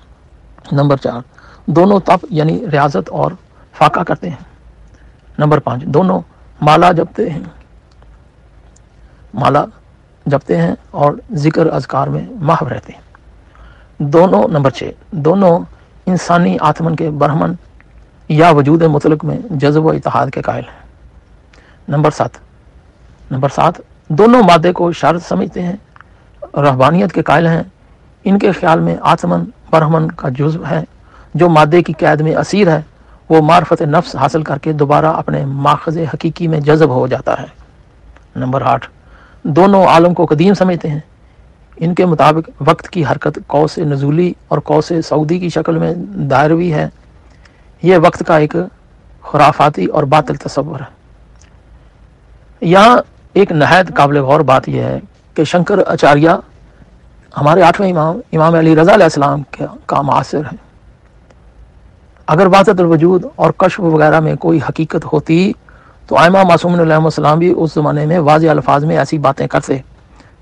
نمبر چار۔ دونوں تپ یعنی ریاضت اور فاقہ کرتے ہیں۔ نمبر پانچ۔ دونوں مالا جپتے ہیں۔ مالا جپتے ہیں اور ذکر اذکار میں محو رہتے ہیں۔ دونوں نمبر چھ، دونوں انسانی آتمن کے برہمن یا وجود مطلق میں جذب و اتحاد کے قائل ہیں۔ نمبر سات۔ نمبر سات، دونوں مادے کو شرط سمجھتے ہیں رحبانیت کے قائل ہیں۔ ان کے خیال میں آتمن برہمن کا جزو ہے۔ جو مادے کی قید میں اسیر ہے، وہ معرفت نفس حاصل کر کے دوبارہ اپنے ماخذ حقیقی میں جذب ہو جاتا ہے۔ نمبر آٹھ۔ دونوں عالم کو قدیم سمجھتے ہیں ان کے مطابق وقت کی حرکت قوس نزولی اور قوس سعودی کی شکل میں دائروی ہے۔ یہ وقت کا ایک خرافاتی اور باطل تصور ہے۔ یہاں ایک نہایت قابل غور بات یہ ہے کہ شنکر اچاریہ ہمارے آٹھویں امام امام علی رضا علیہ السلام کا معاصر ہے۔ اگر واضح الوجود اور کشف وغیرہ میں کوئی حقیقت ہوتی تو آئمہ معصوم علیہ السلام بھی اس زمانے میں واضح الفاظ میں ایسی باتیں کرتے۔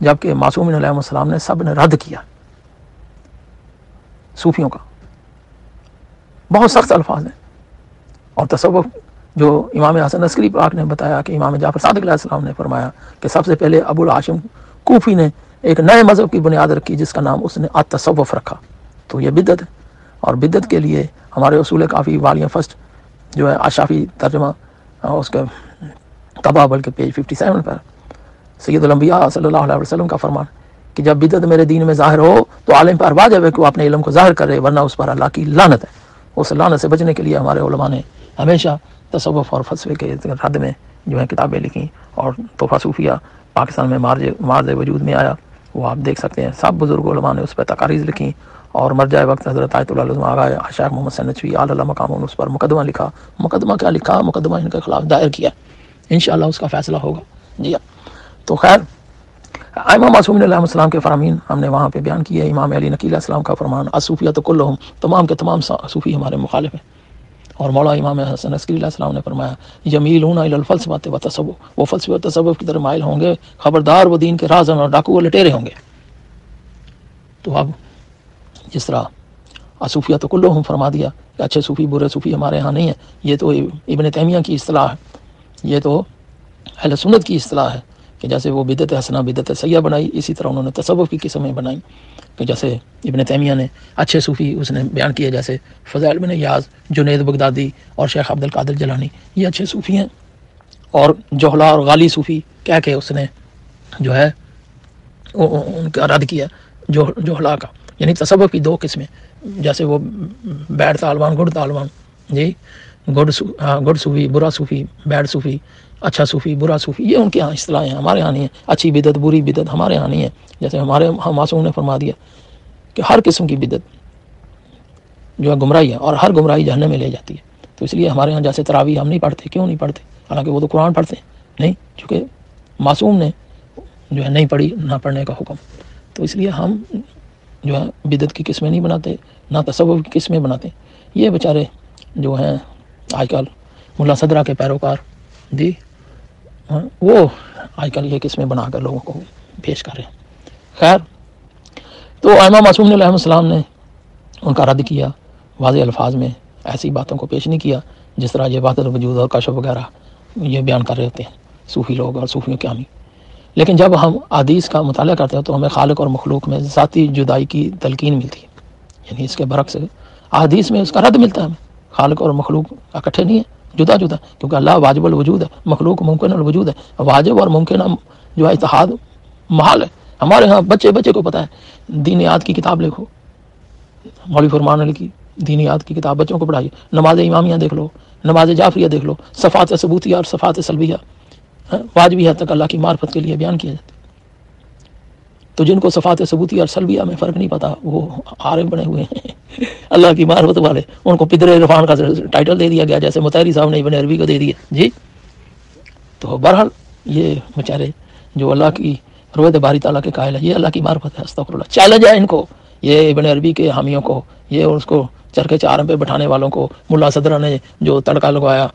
جبکہ معصوم علیہ السلام نے سب نے رد کیا صوفیوں کا۔ بہت سخت الفاظ ہیں۔ اور تصوف جو امام حسن عسکری پاک نے بتایا کہ امام جعفر صادق علیہ السلام نے فرمایا کہ سب سے پہلے ابو العاشم کوفی نے ایک نئے مذہب کی بنیاد رکھی جس کا نام اس نے تصوف رکھا۔ تو یہ بدت ہے۔ اور بدت کے لیے ہمارے اصول کافی والیاں فرسٹ جو ہے آشافی ترجمہ اس کے تباہ بلکہ پیج ففٹی سیون پر سید الانبیاء صلی اللہ علیہ وسلم کا فرمان کہ جب بدت میرے دین میں ظاہر ہو تو عالم پر واجب ہے کہ وہ اپنے علم کو ظاہر کرے ورنہ اس پر اللہ کی لانت ہے۔ اس لانت سے بچنے کے لیے ہمارے علماء نے ہمیشہ تصوف اور فلسفے کے رد میں جو ہے کتابیں لکھیں اور تحفہ صوفیہ پاکستان میں مارج مارج وجود میں آیا۔ وہ آپ دیکھ سکتے ہیں۔ سب بزرگ علماء نے اس پہ تقاریز لکھیں اور مرجائے وقت حضرت آیت اللہ آگا شیخ محمد سنچوی آل اللہ مقام اس پر مقدمہ لکھا۔ مقدمہ کیا لکھا؟ مقدمہ ان کے خلاف دائر کیا۔ انشاءاللہ اس کا فیصلہ ہوگا۔ جی ہاں۔ تو خیر، امام معصوم علیہ السلام کے فرامین ہم نے وہاں پہ بیان کیا امام علی نقیل السلام کا فرمان اصوفیت کل تمام کے تمام صوفی ہمارے مخالف ہیں۔ اور مولا امام حسن عسکری علیہ السلام نے فرمایا یمیل ہونا الفلسفات و تصوف، وہ فلسفہ و تصوف کی طرح مائل ہوں گے، خبردار وہ دین کے رازن اور ڈاکو لٹیرے ہوں گے۔ تو اب جس طرح اصوفیہ تو کلو ہم فرما دیا کہ اچھے صوفی، برے صوفی ہمارے ہاں نہیں ہیں، یہ تو ابن تیمیہ کی اصطلاح ہے۔ یہ تو اہل سنت کی اصطلاح ہے۔ کہ جیسے وہ بدت حسنہ بدت سیاح بنائی، اسی طرح انہوں نے تصوف کی قسمیں بنائی۔ کہ جیسے ابن تیمیہ نے اچھے صوفی اس نے بیان کیا جیسے فضائل بن یاز جنید بغدادی اور شیخ عبد القادر جلانی یہ اچھے صوفی ہیں۔ اور جوہلا اور غالی صوفی کہہ کے اس نے جو ہے ان کا رد کیا جو، جوہلا کا۔ یعنی تصوف کی دو قسمیں، جیسے وہ بیڈ طالبان، گڑ طالبان جی گڑ ہاں، گڑ صوفی، برا صوفی بیڈ صوفی اچھا صوفی، برا صوفی، یہ ان کے یہاں اصطلاح ہیں، ہمارے یہاں نہیں ہے اچھی بدت بری بدت ہمارے یہاں نہیں ہے جیسے ہمارے معصوم نے فرما دیا کہ ہر قسم کی بدت جو ہے گمراہی ہے اور ہر گمراہی جہنم میں لے جاتی ہے۔ تو اس لیے ہمارے یہاں جیسے تراوی ہم نہیں پڑھتے، کیوں نہیں پڑھتے؟ حالانکہ وہ تو قرآن پڑھتے ہیں۔ نہیں، چونکہ معصوم نے جو ہے نہیں پڑھی نہ پڑھنے کا حکم۔ تو اس لیے ہم جو ہے بدت کی قسمیں نہیں بناتے، نہ تصور کی قسمیں بناتے۔ یہ بیچارے جو ہیں آج کل ملا صدرہ کے پیروکار جی ہاں، وہ آج کل یہ قسمیں بنا کر لوگوں کو پیش کر رہے ہیں۔ خیر، تو ایمہ معصوم علیہ السلام نے ان کا رد کیا، واضح الفاظ میں ایسی باتوں کو پیش نہیں کیا جس طرح یہ بات وجود اور کشف وغیرہ یہ بیان کر رہے ہوتے ہیں، صوفی لوگ اور صوفیوں کے عامی۔ لیکن جب ہم حدیث کا مطالعہ کرتے ہیں تو ہمیں خالق اور مخلوق میں ذاتی جدائی کی تلقین ملتی ہے۔ یعنی اس کے برعکس حدیث میں اس کا رد ملتا ہے۔ ہمیں خالق اور مخلوق اکٹھے نہیں ہے جدا جدا، کیونکہ اللہ واجب الوجود ہے، مخلوق ممکن الوجود ہے۔ واجب اور ممکن جو ہے اتحاد محال ہے۔ ہمارے ہاں بچے بچے کو پتہ ہے، دین یاد کی کتاب لکھو۔ مولوی فرمان علی کی دین یاد کی کتاب، بچوں کو پڑھائیے۔ نماز امامیہ دیکھ لو، نماز جعفریہ دیکھ لو، صفات ثبوتیہ اور صفات سلبیہ۔ ہاں، واجبی حد تک اللہ کی معرفت کے لیے بیان کیا جاتا ہے۔ تو جن کو صفات ثبوتی اور سلبیہ میں فرق نہیں پتا، وہ عارف بنے ہوئے ہیں۔ اللہ کی معرفت والے، ان کو پدر عرفان کا ٹائٹل دے دیا گیا، جیسے متحری صاحب نے ابن عربی کو دے دیا جی؟ تو بہرحال یہ بیچارے جو اللہ کی رویت باری تعالیٰ کے قائل ہے یہ اللہ کی معرفت ہے استغفر اللہ چیلنج ہے ان کو۔ یہ ابن عربی کے حامیوں کو، یہ اس کو چرخے چارم پہ بٹھانے والوں کو، ملا صدرہ نے جو تڑکا لگوایا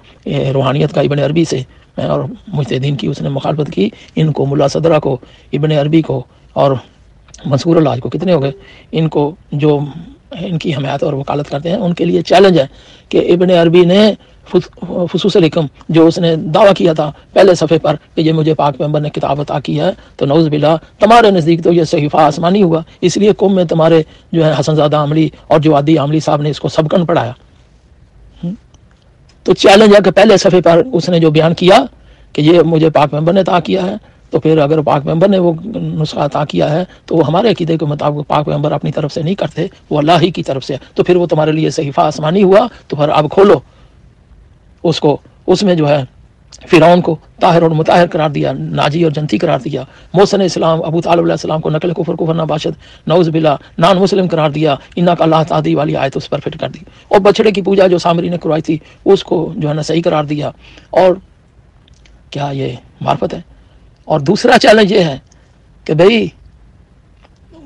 روحانیت کا ابن عربی سے، اور مجتدین کی اس نے مخالفت کی، ان کو ملا صدرہ کو، ابن عربی کو اور منصور الحاج کو کتنے ہو گئے؟ ان کو جو ان کی حمایت اور وکالت کرتے ہیں، ان کے لیے چیلنج ہے کہ ابن عربی نے فصوص الحکم جو اس نے دعویٰ کیا تھا پہلے صفحے پر کہ یہ مجھے پاک پیمبر نے کتاب عطا کی ہے، تو نوز بلا تمہارے نزدیک تو یہ صحیفہ آسمانی ہوا، اس لیے قوم میں تمہارے جو ہے حسن زادہ عملی اور جو عادی عملی صاحب نے اس کو سبکن پڑھایا۔ تو چیلنج ہے کہ پہلے صفحے پر اس نے جو بیان کیا کہ یہ مجھے پاک ممبر نے عطا کیا ہے تو پھر اگر پاک ممبر نے وہ نسخہ عطا کیا ہے، تو وہ ہمارے عقیدے کے مطابق پاک ممبر اپنی طرف سے نہیں کرتے، وہ اللہ ہی کی طرف سے۔ تو پھر وہ تمہارے لیے صحیفہ آسمانی ہوا، تو پھر اب کھولو۔ اس کو، اس میں جو ہے، فرعون کو طاہر اور مطاہر قرار دیا، ناجی اور جنتی قرار دیا۔ محسن اسلام ابو طالب علیہ السلام کو نقل کفر کفر باشد نوز بلا نان مسلم قرار دیا۔ انا کا اللہ تعدی والی آیت اس پر فٹ کر دی۔ اور بچڑے کی پوجا جو سامری نے کروائی تھی، اس کو جو ہے نا صحیح قرار دیا۔ اور کیا یہ معرفت ہے؟ اور دوسرا چیلنج یہ ہے کہ بھائی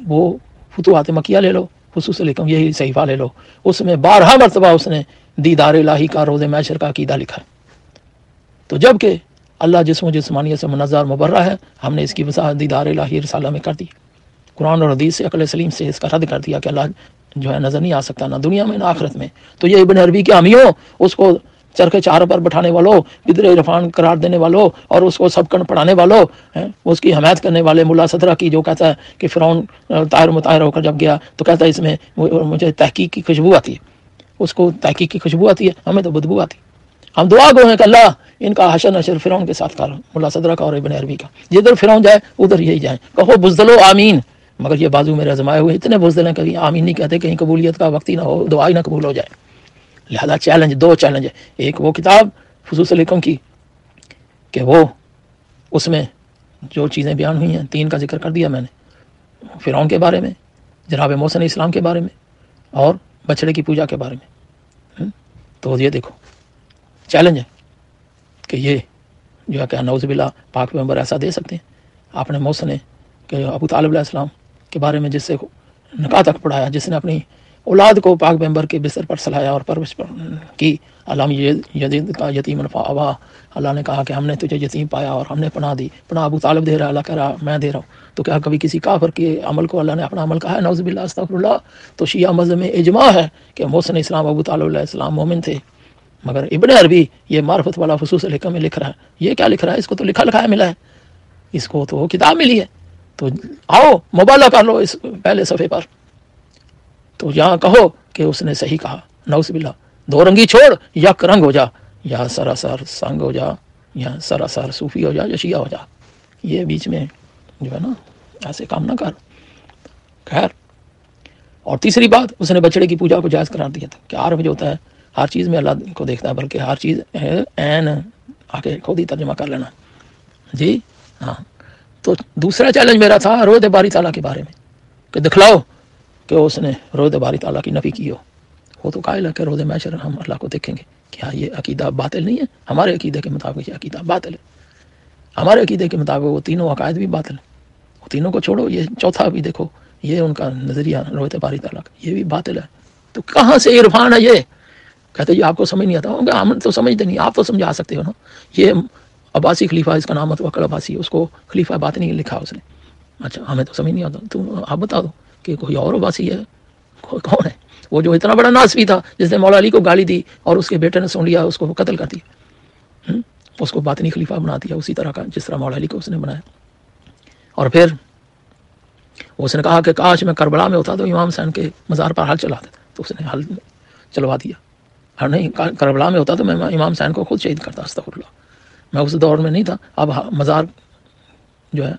وہ فتوحات مکیہ لے لو خصوص لکھم یہی صحیفہ لے لو۔ اس میں بارہ مرتبہ اس نے دیدار الہی کا روز میشر کا عقیدہ لکھا۔ ہے تو جبکہ اللہ جسم و جسمانیت سے منظر مبرہ ہے، ہم نے اس کی وضاحت دیدار الہی رسالہ میں کر دی۔ قرآن اور حدیث سے، عقل سلیم سے اس کا رد کر دیا کہ اللہ جو ہے نظر نہیں آ سکتا، نہ دنیا میں، نہ آخرت میں۔ تو یہ ابن عربی کے امیوں، اس کو چرخے چار پر بٹھانے والوں بدر عرفان قرار دینے والوں اور اس کو سب کن پڑھانے والوں اس کی حمایت کرنے والے ملا صدرہ کی جو کہتا ہے کہ فرعون طائر مطائر ہو کر جب گیا تو کہتا ہے اس میں مجھے تحقیق کی خوشبو آتی ہے۔ اس کو تحقیق کی خوشبو آتی ہے، ہمیں تو بدبو آتی ہے۔ ہم دعا گو ہیں کہ اللہ ان کا حشر نشر فرعون کے ساتھ کر ملا صدرہ کا اور ابن عربی کا۔ جدھر فرعون جائے، ادھر یہی جائیں۔ کہو بزدلو آمین۔ مگر یہ بازو میرے زمائے ہوئے اتنے بزدل ہیں کہیں آمین نہیں کہتے، کہیں قبولیت کا وقت ہی نہ ہو، دعا ہی نہ قبول ہو جائے۔ لہذا چیلنج دو چیلنج ہے ایک وہ کتاب خصوص الحکم کی کہ وہ اس میں جو چیزیں بیان ہوئی ہیں، تین کا ذکر کر دیا میں نے۔ فرعون کے بارے میں، جناب محسن اسلام کے بارے میں، اور بچڑے کی پوجا کے بارے میں۔ تو یہ دیکھو۔ چیلنج ہے کہ یہ جو ہے کہ نوز بلا پاک ممبر ایسا دے سکتے ہیں۔ آپ نے محسن کہ ابو طالب علیہ السلام کے بارے میں جس سے نکاح تک پڑھایا، جس نے اپنی اولاد کو پاک ممبر کے بستر پر سلایا اور پرورش پر کی۔ علام یزید کا یتیم الفا اللہ نے کہا کہ ہم نے تجھے یتیم پایا اور ہم نے پناہ دی۔ پناہ ابو طالب دے رہا اللہ کہہ رہا میں دے رہا ہوں۔ تو کیا کبھی کسی کافر کے عمل کو اللہ نے اپنا عمل کہا ہے؟ نوزب اللہ استغفر اللہ تو شیعہ مذہب میں اجماع ہے کہ محسن اسلام ابو طالب علیہ السلام مومن تھے۔ مگر ابن عربی یہ معرفت والا خصوص لکھا میں لکھ رہا ہے۔ یہ کیا لکھ رہا ہے؟ اس کو تو لکھا لکھایا ملا ہے۔ اس کو تو کتاب ملی ہے۔ تو آؤ مبالہ کر لو اس پہلے صفحے پر۔ تو یہاں کہو کہ اس نے صحیح کہا۔ نوس باللہ۔ دو رنگی چھوڑ، یک رنگ ہو جا۔ یا سراسر سنگ ہو جا یا سراسر صوفی ہو جا یا شیعہ ہو جا۔ یہ بیچ میں جو ہے نا، ایسے کام نہ کر۔ خیر۔ اور تیسری بات، اس نے بچڑے کی پوجا کو جائز قرار دیا تھا۔ کہ عرب جو ہوتا ہے، ہر چیز میں اللہ کو دیکھتا ہے، بلکہ ہر چیز ہے، عین۔ آ کے خود ہی ترجمہ کر لینا۔ جی؟ ہاں۔ تو دوسرا چیلنج میرا تھا روز باری تعالیٰ کے بارے میں کہ دکھلاؤ۔ کہ اس نے روز باری تعالیٰ کی نفی کی ہو۔ وہ تو قائل ہے کہ روز میشر ہم اللہ کو دیکھیں گے کیا ہاں، یہ عقیدہ باطل نہیں ہے۔ ہمارے عقیدے کے مطابق یہ عقیدہ باطل ہے۔ ہمارے عقیدے کے مطابق وہ تینوں عقائد بھی باطل ہیں۔ وہ تینوں کو چھوڑو، یہ چوتھا بھی دیکھو۔ یہ ان کا نظریہ روحت باری تعالیٰ کا، یہ بھی باطل ہے۔ تو کہاں سے عرفان ہے یہ؟ کہتے یہ آپ کو سمجھ نہیں آتا۔ ہم تو سمجھتے نہیں، آپ تو سمجھا سکتے ہو نا۔ یہ عباسی خلیفہ اس کا نام وکل عباسی اس کو خلیفہ بات نہیں لکھا اس نے۔ اچھا ہمیں تو سمجھ نہیں آتا، تو آپ بتا دو۔ کہ کوئی اور عباسی ہے؟ کون ہے؟ وہ جو اتنا بڑا ناسوی تھا جس نے مولا علی کو گالی دی اور اس کے بیٹے نے سن لیا، اس کو قتل کر دیا۔ اس کو باطنی خلیفہ بنا دیا، اسی طرح کا جس طرح مولا علی کو اس نے بنایا۔ اور پھر اس نے کہا کہ کاش میں کربلا میں ہوتا تو امام حسین کے مزار پر حل چلا دیتا تو اس نے حل چلوا دیا۔ اور نہیں کربلا میں ہوتا تو میں امام حسین کو خود شہید کرتا، استغفر اللہ۔ میں اس دور میں نہیں تھا، اب مزار جو ہے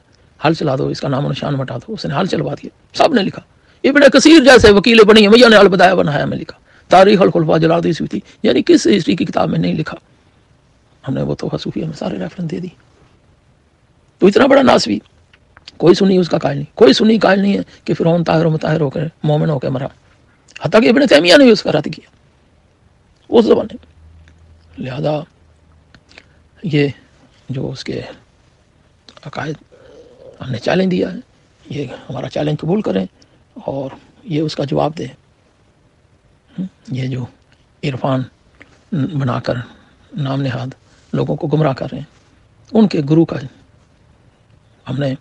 حل چلا دو، اس کا نام و نشان مٹا دو، اس نے حل چلوا دیا، سب نے لکھا۔ ابن کثیر جیسے وکیل بنی میاں نے حل البدایا بنایا میں لکھا۔ تاریخ الخلفا جلال سی تھی یعنی کس ہسٹری کی کتاب میں نہیں لکھا۔ ہم نے وہ تو صوفیہ میں سارے ریفرنس دے دی۔ تو اتنا بڑا ناسوی کوئی سنی اس کا قائل نہیں، کوئی سنی قائل نہیں ہے کہ فرعون طاہر و مطاہر ہو کر مومن ہو کے مرا۔ حتیٰ کہ ابن تیمیہ نے بھی اس کا رد کیا۔ اس زمانے لہذا یہ جو اس کے عقائد ہم نے چیلنج دیا ہے۔ یہ ہمارا چیلنج قبول کریں اور یہ اس کا جواب دیں۔ یہ جو عرفان بنا کر نام نہاد لوگوں کو گمراہ کر رہے ہیں، ان کے گرو کا ہم نے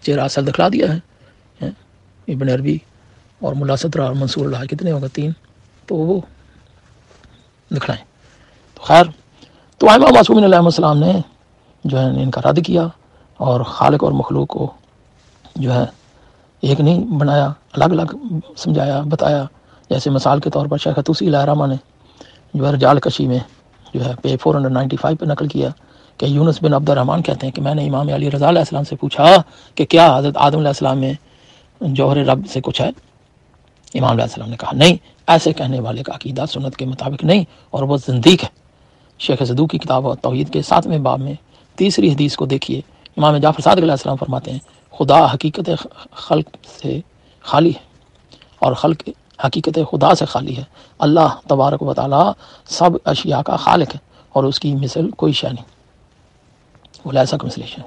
چہرہ اصل دکھلا دیا ہے۔ ابن عربی اور ملا صدر اور منصور اللہ کتنے ہوگا تین۔ تو وہ دکھلائیں۔ تو خیر، تو امام معصوم علیہ السلام نے جو ہے ان کا رد کیا۔ اور خالق اور مخلوق کو جو ہے ایک نہیں بنایا، الگ الگ سمجھایا، بتایا۔ جیسے مثال کے طور پر شیخ توسی علیہ رحمٰ نے جو ہے رجال کشی میں جو ہے پے فور ہنڈریڈ نائنٹی فائیو پہ نقل کیا کہ یونس بن عبد الرحمٰن کہتے ہیں کہ میں نے امام علی رضا علیہ السلام سے پوچھا کہ کیا حضرت آدم علیہ السلام میں جوہر رب سے کچھ ہے؟ امام علیہ السلام نے کہا، نہیں، ایسے کہنے والے کا عقیدہ سنت کے مطابق نہیں اور وہ زندیق ہے۔ شیخ صدو کی کتاب و توحید کے ساتویں باب میں تیسری حدیث کو دیکھیے۔ امام جعفر صادق علیہ السلام فرماتے ہیں، خدا حقیقت خلق سے خالی ہے اور خلق حقیقت خدا سے خالی ہے۔ اللہ تبارک و تعالیٰ سب اشیاء کا خالق ہے اور اس کی مثل کوئی شے نہیں۔ وہ لہسا کا مثل شے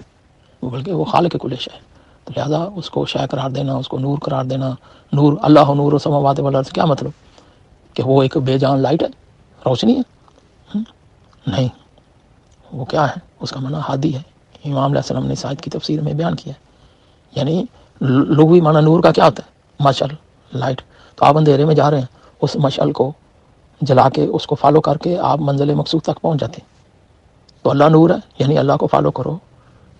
بلکہ وہ خالق کلش ہے تو لہٰذا اس کو شے قرار دینا، اس کو نور قرار دینا۔ نور، اللہ نور و سماوات والا کیا مطلب؟ کہ وہ ایک بے جان لائٹ ہے؟ روشنی ہے؟ نہیں۔ وہ کیا ہے؟ اس کا منع ہادی ہے۔ امام علیہ السلام نے سائد کی تفسیر میں بیان کیا ہے۔ یعنی لغوی معنی نور کا کیا ہوتا ہے؟ مشعل لائٹ۔ تو آپ اندھیرے میں جا رہے ہیں، اس مشعل کو جلا کے، اس کو فالو کر کے آپ منزل مقصود تک پہنچ جاتے ہیں۔ تو اللہ نور ہے یعنی اللہ کو فالو کرو،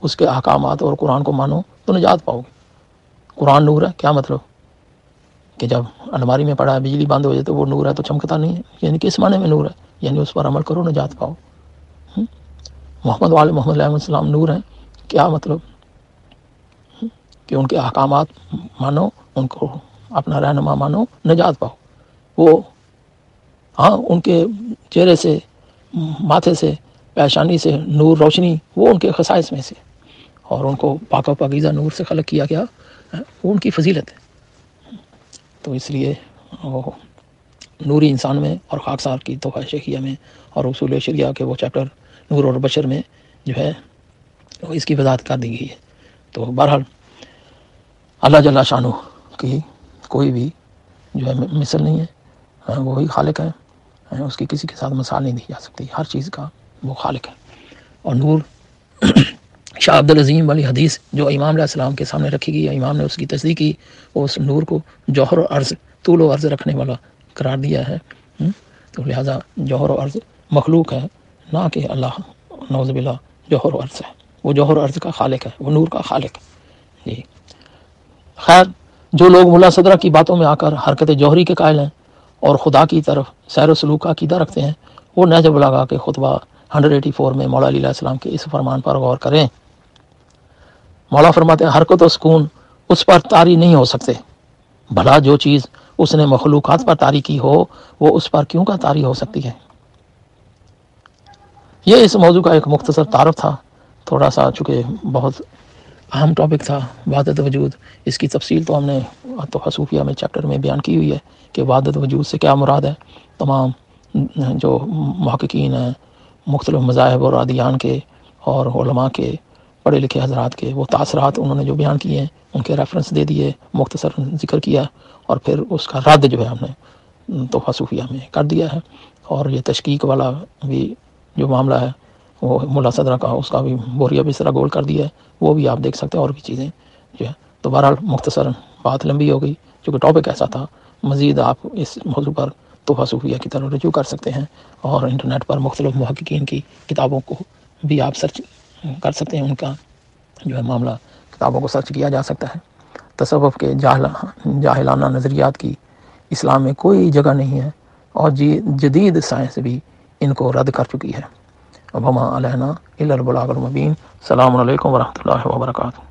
اس کے احکامات اور قرآن کو مانو تو نجات پاؤ گے۔ قرآن نور ہے، کیا مطلب؟ کہ جب الماری میں پڑا ہے بجلی بند ہو جائے تو وہ نور ہے تو چمکتا نہیں ہے۔ یعنی کس معنی میں نور ہے یعنی اس پر عمل کرو، نجات پاؤ۔ محمد والے محمد علیہ السلام، نور ہیں۔ کیا مطلب؟ کہ ان کے احکامات مانو، ان کو اپنا رہنما مانو، نجات پاؤ۔ وہ ہاں ان کے چہرے سے، ماتھے سے، پیشانی سے نور روشنی، وہ ان کے خصائص میں سے۔ اور ان کو پاک و پاکیزہ نور سے خلق کیا گیا، وہ ان کی فضیلت ہے۔ تو اس لیے وہ نوری انسان میں اور خاکسار کی توحفہ شیخیہ میں اور اصول شریعہ کے وہ چیپٹر نور اور بشر میں جو ہے وہ اس کی وضاحت کر دی گئی ہے۔ تو بہرحال اللہ جل شاہ کی کوئی بھی جو ہے مثل نہیں ہے۔ ہاں، وہی خالق ہے ہاں، اس کی کسی کے ساتھ مثال نہیں دی جا سکتی۔ ہر چیز کا وہ خالق ہے اور نور شاہ عبد العظیم والی حدیث جو امام علیہ السلام کے سامنے رکھی گئی امام نے اس کی تصدیق کی، وہ اس نور کو جوہر و عرض، طول و عرض رکھنے والا قرار دیا ہے۔ تو لہٰذا جوہر و عرض مخلوق ہے نہ کہ اللہ نوز باللہ، جوہر و عرض ہے۔ وہ جوہر عرض کا خالق ہے، وہ نور کا خالق ہے۔ جی۔ خیر، جو لوگ ملا صدرہ کی باتوں میں آ کر حرکت جوہری کے قائل ہیں اور خدا کی طرف سیر و سلوک کا عقیدہ رکھتے ہیں، وہ نجب لگا کے خطبہ 184 میں مولا علیہ السلام کے اس فرمان پر غور کریں۔ مولا فرماتے ہیں، حرکت و سکون اس پر تاری نہیں ہو سکتے۔ بھلا جو چیز اس نے مخلوقات پر تاری کی ہو، وہ اس پر کیوں کا تاری ہو سکتی ہے؟ یہ اس موضوع کا ایک مختصر تعارف تھا۔ تھوڑا سا چونکہ بہت اہم ٹاپک تھا وادت وجود، اس کی تفصیل تو ہم نے تو حصوفیہ میں چیپٹر میں بیان کی ہوئی ہے کہ وادت وجود سے کیا مراد ہے۔ تمام جو محققین ہیں، مختلف مذاہب اور عادیان کے اور علماء کے، پڑھے لکھے حضرات کے، وہ تاثرات انہوں نے جو بیان کیے ہیں، ان کے ریفرنس دے دیے، مختصر ذکر کیا اور پھر اس کا رد جو ہے ہم نے تحفہ صوفیہ میں کر دیا ہے۔ اور یہ تشکیق والا بھی جو معاملہ ہے، وہ ملا صدرہ کا، اس کا بھی بوریا بھی طرح گول کر دیا ہے، وہ بھی آپ دیکھ سکتے ہیں اور بھی چیزیں جو ہے تو بہرحال مختصر بات لمبی ہو گئی، چونکہ ٹاپک ایسا تھا۔ مزید آپ اس موضوع پر تحفہ صوفیہ کی طرف رجوع کر سکتے ہیں اور انٹرنیٹ پر مختلف محققین کی کتابوں کو بھی آپ سرچ کر سکتے ہیں۔ ان کا جو ہے معاملہ کتابوں کو سرچ کیا جا سکتا ہے۔ تصوف کے جاہل جاہلانہ نظریات کی اسلام میں کوئی جگہ نہیں ہے اور جی جدید سائنس بھی ان کو رد کر چکی ہے۔ اب ہم علیہ البلاغ المبین السلام علیکم ورحمۃ اللہ وبرکاتہ